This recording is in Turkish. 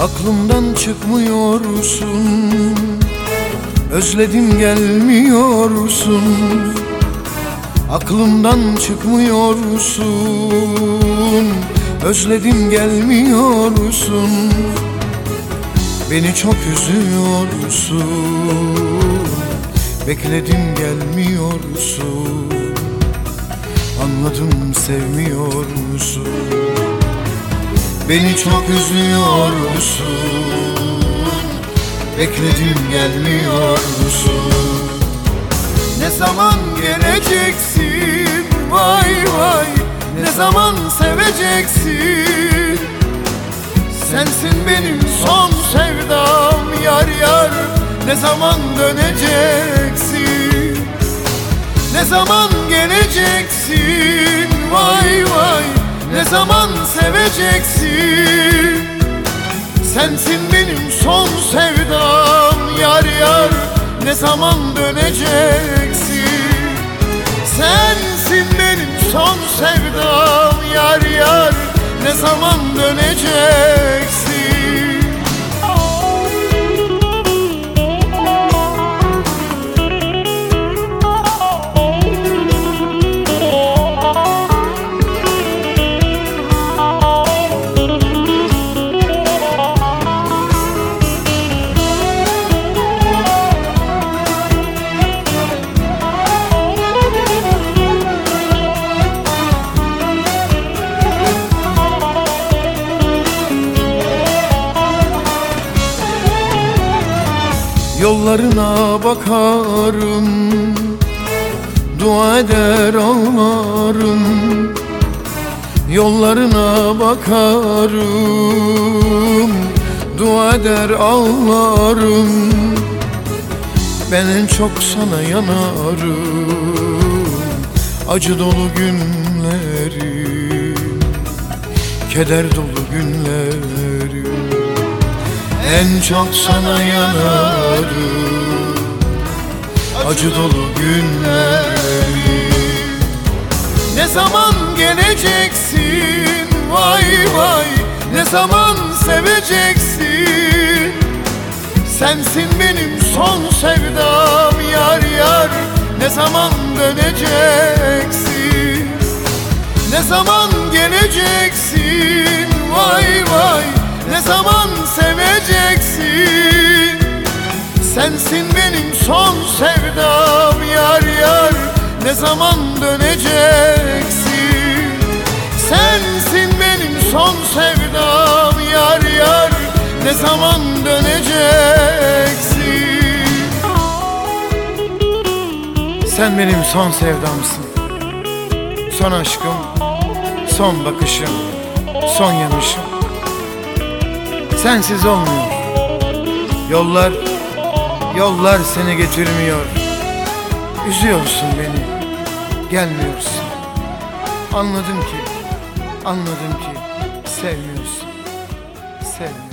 Aklımdan çıkmıyorsun. Özledim gelmiyorsun. Aklımdan çıkmıyorsun. Özledim gelmiyorsun. Beni çok üzüyorsun. Bekledim gelmiyorsun. Anladım sevmiyor musun Beni çok üzüyorsun Bekledim gelmiyor musun? Ne zaman geleceksin? Vay vay. Ne zaman seveceksin? Sensin benim son sevdam Yar yar. Ne zaman döneceksin? Ne zaman geleceksin zaman seveceksin? Sensin benim son sevdam Yar yar Ne zaman döneceksin? Sensin benim son sevdam Yar yar Ne zaman döneceksin Yollarına bakarım. Dua eder ağlarım. Yollarına bakarım. Dua eder ağlarım. Ben en çok sana yanarım. Acı dolu günlerim Keder dolu günlerim en çok sana yanarım. Acı dolu günlerim. Ne zaman geleceksin? Vay vay. Ne zaman seveceksin? Sensin benim son sevdam Yar yar. Ne zaman döneceksin? Ne zaman geleceksin? Vay vay. Ne zaman seveceksin. Sensin benim son sevdam Yar yar. Ne zaman döneceksin? Sensin benim son sevdam Yar yar. Ne zaman döneceksin? Sen benim son sevdamsın. Son aşkım Son bakışım Son yanışım Sensiz olmuyor. Yollar Yollar seni getirmiyor. Üzüyorsun beni Gelmiyorsun. Anladım ki Anladım ki Sevmiyorsun Sevmiyorsun